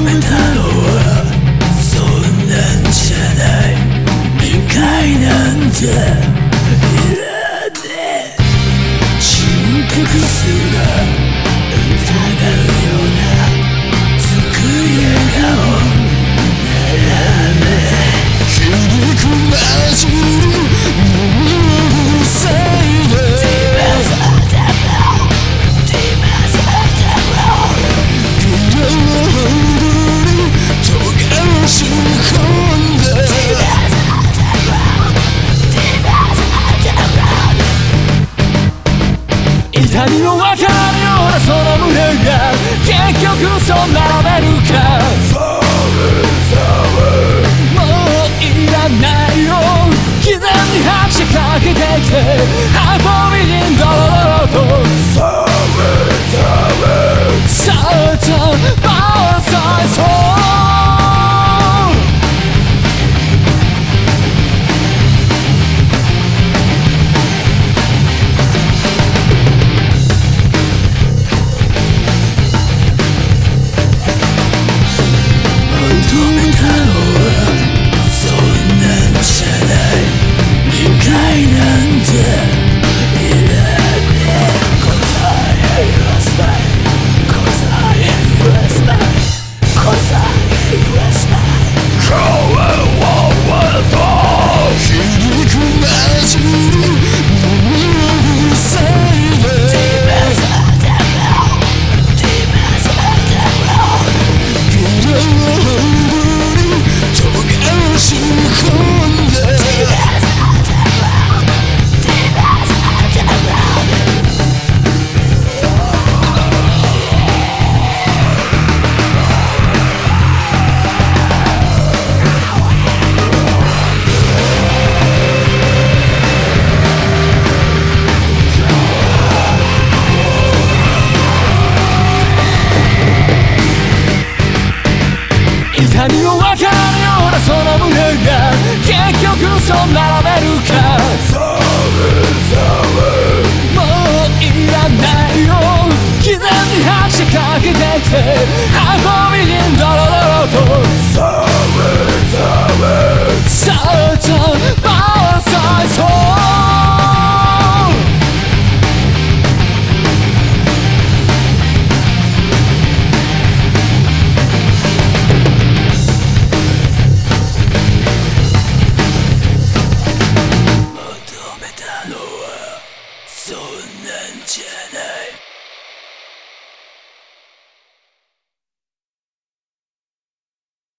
めたのはそんなんじゃない。理解なんていらねえ。深すら痛みの分かるようなその胸が結局そなめるか。もういらないよ。刻に拍車かけてきてハーポミリンドロドロとさあさあくわかるようなその胸が結局そう並べるか。